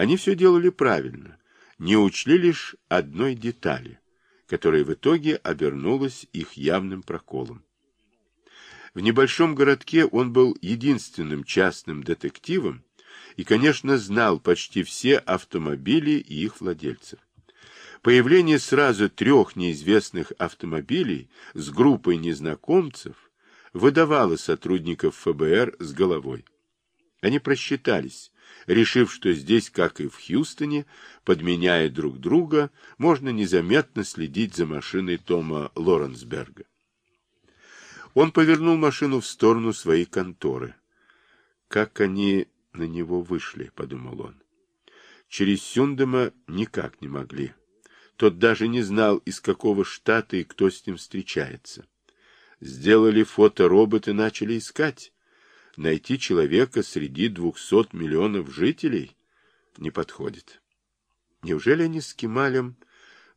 Они все делали правильно, не учли лишь одной детали, которая в итоге обернулась их явным проколом. В небольшом городке он был единственным частным детективом и, конечно, знал почти все автомобили и их владельцев. Появление сразу трех неизвестных автомобилей с группой незнакомцев выдавало сотрудников ФБР с головой. Они просчитались, решив, что здесь, как и в Хьюстоне, подменяя друг друга, можно незаметно следить за машиной Тома Лоренсберга. Он повернул машину в сторону своей конторы. Как они на него вышли, подумал он. Через Сюндема никак не могли. Тот даже не знал, из какого штата и кто с ним встречается. Сделали фоторобот и начали искать. Найти человека среди двухсот миллионов жителей не подходит. Неужели они с Кемалем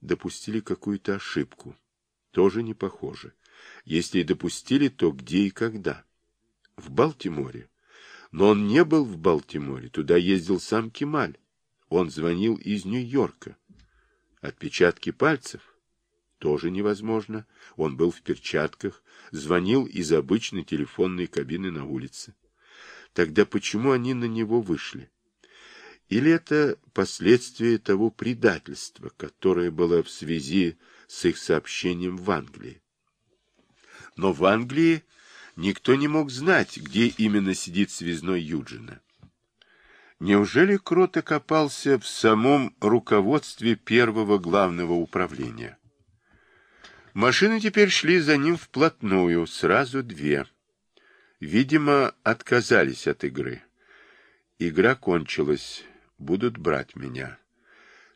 допустили какую-то ошибку? Тоже не похоже. Если и допустили, то где и когда? В Балтиморе. Но он не был в Балтиморе. Туда ездил сам Кемаль. Он звонил из Нью-Йорка. Отпечатки пальцев? Тоже невозможно. Он был в перчатках, звонил из обычной телефонной кабины на улице. Тогда почему они на него вышли? Или это последствия того предательства, которое было в связи с их сообщением в Англии? Но в Англии никто не мог знать, где именно сидит связной Юджина. Неужели Крот окопался в самом руководстве первого главного управления? Машины теперь шли за ним вплотную, сразу две. Видимо, отказались от игры. Игра кончилась, будут брать меня.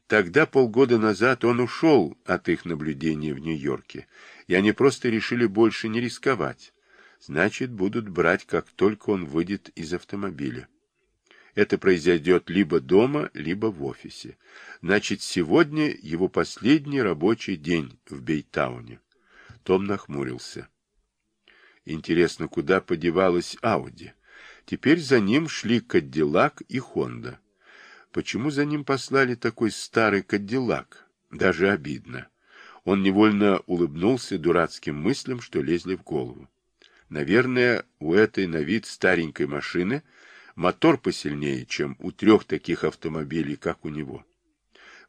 Тогда, полгода назад, он ушел от их наблюдения в Нью-Йорке, и они просто решили больше не рисковать. Значит, будут брать, как только он выйдет из автомобиля. Это произойдет либо дома, либо в офисе. Значит, сегодня его последний рабочий день в Бейтауне. Том нахмурился. Интересно, куда подевалась Ауди? Теперь за ним шли Кадиллак и Хонда. Почему за ним послали такой старый Кадиллак? Даже обидно. Он невольно улыбнулся дурацким мыслям, что лезли в голову. Наверное, у этой на вид старенькой машины мотор посильнее, чем у трех таких автомобилей, как у него.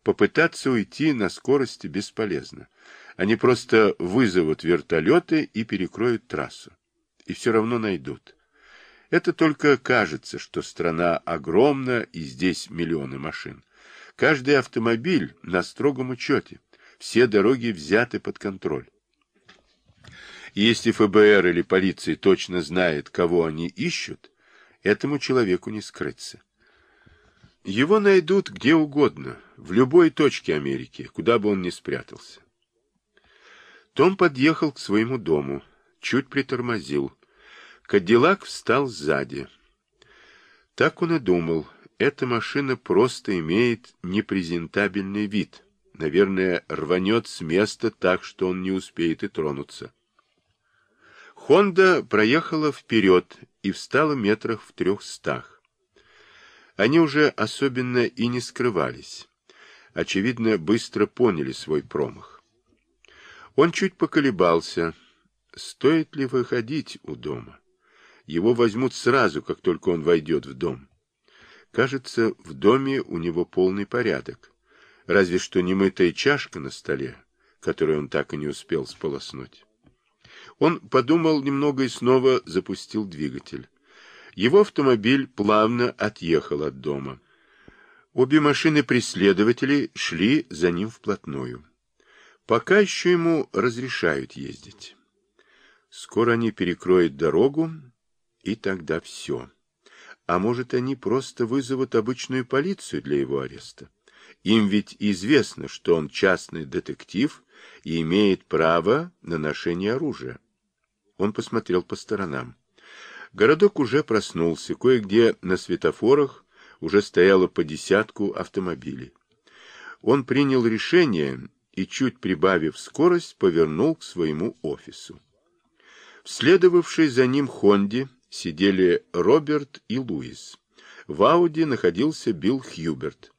Попытаться уйти на скорости бесполезно. Они просто вызовут вертолеты и перекроют трассу. И все равно найдут. Это только кажется, что страна огромна и здесь миллионы машин. Каждый автомобиль на строгом учете. Все дороги взяты под контроль. Если ФБР или полиция точно знает, кого они ищут, Этому человеку не скрыться. Его найдут где угодно, в любой точке Америки, куда бы он ни спрятался. Том подъехал к своему дому, чуть притормозил. Кадиллак встал сзади. Так он и думал. Эта машина просто имеет непрезентабельный вид. Наверное, рванет с места так, что он не успеет и тронуться. Хонда проехала вперед и встала метрах в трехстах. Они уже особенно и не скрывались. Очевидно, быстро поняли свой промах. Он чуть поколебался. Стоит ли выходить у дома? Его возьмут сразу, как только он войдет в дом. Кажется, в доме у него полный порядок. Разве что немытая чашка на столе, которую он так и не успел сполоснуть. Он подумал немного и снова запустил двигатель. Его автомобиль плавно отъехал от дома. Обе машины преследователей шли за ним вплотную. Пока еще ему разрешают ездить. Скоро они перекроют дорогу, и тогда все. А может, они просто вызовут обычную полицию для его ареста? Им ведь известно, что он частный детектив и имеет право на ношение оружия. Он посмотрел по сторонам. Городок уже проснулся, кое-где на светофорах уже стояло по десятку автомобилей. Он принял решение и, чуть прибавив скорость, повернул к своему офису. Следовавшие за ним Хонде сидели Роберт и Луис. в Ауди находился Билл Хьюберт.